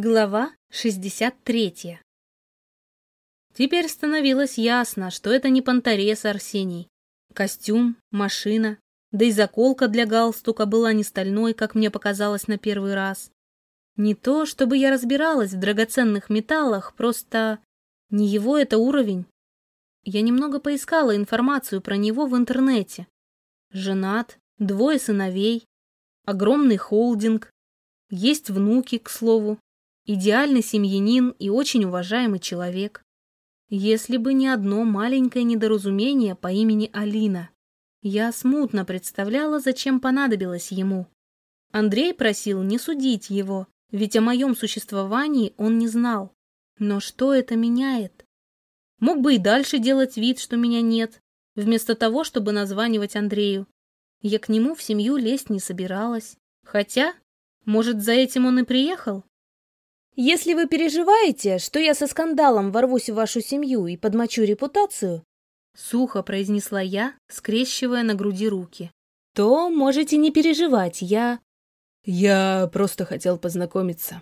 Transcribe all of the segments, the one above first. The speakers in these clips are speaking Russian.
Глава 63 Теперь становилось ясно, что это не понторез Арсений. Костюм, машина, да и заколка для галстука была не стальной, как мне показалось на первый раз. Не то, чтобы я разбиралась в драгоценных металлах, просто не его это уровень. Я немного поискала информацию про него в интернете. Женат, двое сыновей, огромный холдинг, есть внуки, к слову, идеальный семьянин и очень уважаемый человек. Если бы не одно маленькое недоразумение по имени Алина. Я смутно представляла, зачем понадобилось ему. Андрей просил не судить его, ведь о моем существовании он не знал. Но что это меняет? Мог бы и дальше делать вид, что меня нет, вместо того, чтобы названивать Андрею. Я к нему в семью лезть не собиралась. Хотя, может, за этим он и приехал? Если вы переживаете, что я со скандалом ворвусь в вашу семью и подмочу репутацию, сухо произнесла я, скрещивая на груди руки, то можете не переживать, я... Я просто хотел познакомиться.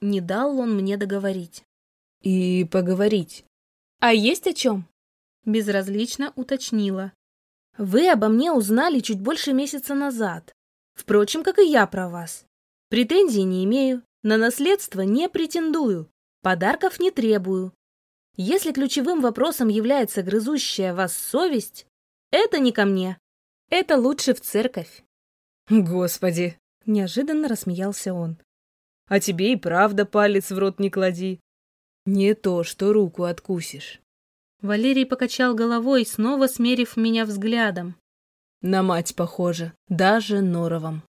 Не дал он мне договорить. И поговорить. А есть о чем? Безразлично уточнила. Вы обо мне узнали чуть больше месяца назад. Впрочем, как и я про вас. Претензий не имею, на наследство не претендую, подарков не требую. Если ключевым вопросом является грызущая вас совесть, это не ко мне. Это лучше в церковь. Господи, неожиданно рассмеялся он. А тебе и правда палец в рот не клади. Не то, что руку откусишь. Валерий покачал головой, снова смерив меня взглядом. На мать похоже, даже норовом.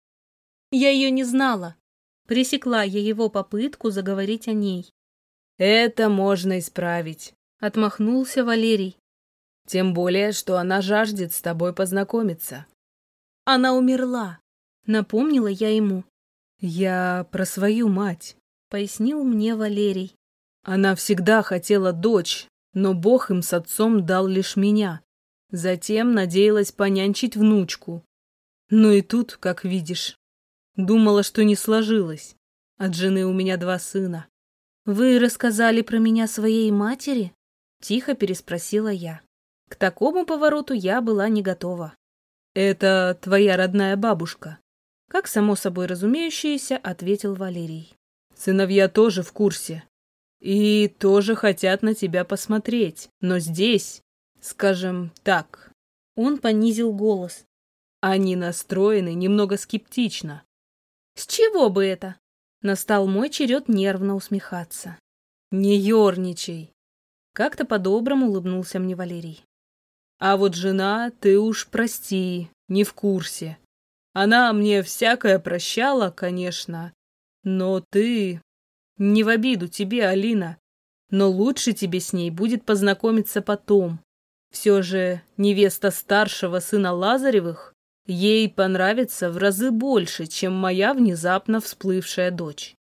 Я ее не знала. Пресекла я его попытку заговорить о ней. Это можно исправить, отмахнулся Валерий. Тем более, что она жаждет с тобой познакомиться. Она умерла, напомнила я ему. Я про свою мать, пояснил мне Валерий. Она всегда хотела дочь, но Бог им с отцом дал лишь меня. Затем надеялась понянчить внучку. Ну и тут, как видишь, думала, что не сложилось. От жены у меня два сына. «Вы рассказали про меня своей матери?» — тихо переспросила я. К такому повороту я была не готова. «Это твоя родная бабушка», — как само собой разумеющееся ответил Валерий. «Сыновья тоже в курсе. И тоже хотят на тебя посмотреть. Но здесь, скажем так...» Он понизил голос. «Они настроены немного скептично». «С чего бы это?» Настал мой черед нервно усмехаться. «Не ерничай!» Как-то по-доброму улыбнулся мне Валерий. «А вот жена, ты уж прости, не в курсе. Она мне всякое прощала, конечно, но ты... Не в обиду тебе, Алина, но лучше тебе с ней будет познакомиться потом. Все же невеста старшего сына Лазаревых Ей понравится в разы больше, чем моя внезапно всплывшая дочь.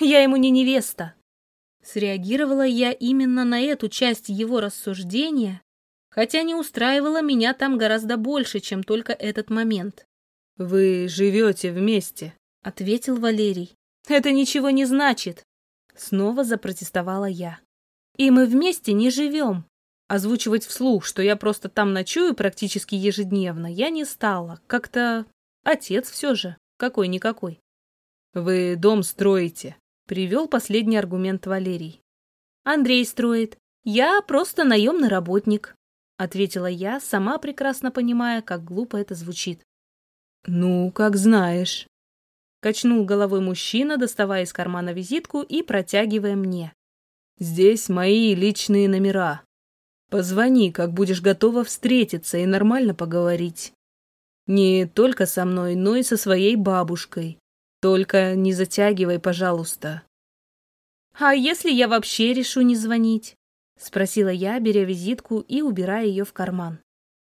Я ему не невеста. Среагировала я именно на эту часть его рассуждения, хотя не устраивала меня там гораздо больше, чем только этот момент. «Вы живете вместе», — ответил Валерий. «Это ничего не значит», — снова запротестовала я. «И мы вместе не живем. Озвучивать вслух, что я просто там ночую практически ежедневно, я не стала. Как-то отец все же, какой-никакой. «Вы дом строите», — привел последний аргумент Валерий. «Андрей строит. Я просто наемный работник», — ответила я, сама прекрасно понимая, как глупо это звучит. «Ну, как знаешь», — качнул головой мужчина, доставая из кармана визитку и протягивая мне. «Здесь мои личные номера. Позвони, как будешь готова встретиться и нормально поговорить. Не только со мной, но и со своей бабушкой. Только не затягивай, пожалуйста. А если я вообще решу не звонить? Спросила я, беря визитку и убирая ее в карман.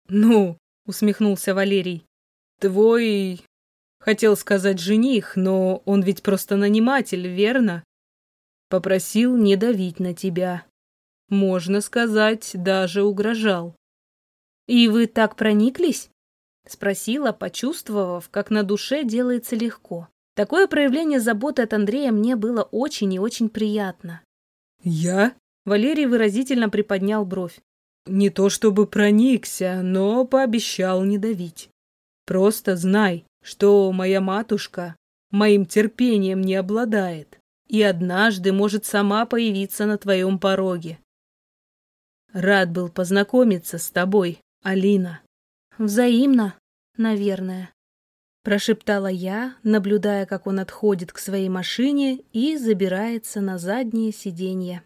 Ну, усмехнулся Валерий. Твой... Хотел сказать жених, но он ведь просто наниматель, верно? Попросил не давить на тебя. Можно сказать, даже угрожал. «И вы так прониклись?» — спросила, почувствовав, как на душе делается легко. Такое проявление заботы от Андрея мне было очень и очень приятно. «Я?» Валерий выразительно приподнял бровь. «Не то чтобы проникся, но пообещал не давить. Просто знай, что моя матушка моим терпением не обладает и однажды может сама появиться на твоем пороге. Рад был познакомиться с тобой, Алина. Взаимно, наверное, прошептала я, наблюдая, как он отходит к своей машине и забирается на заднее сиденье.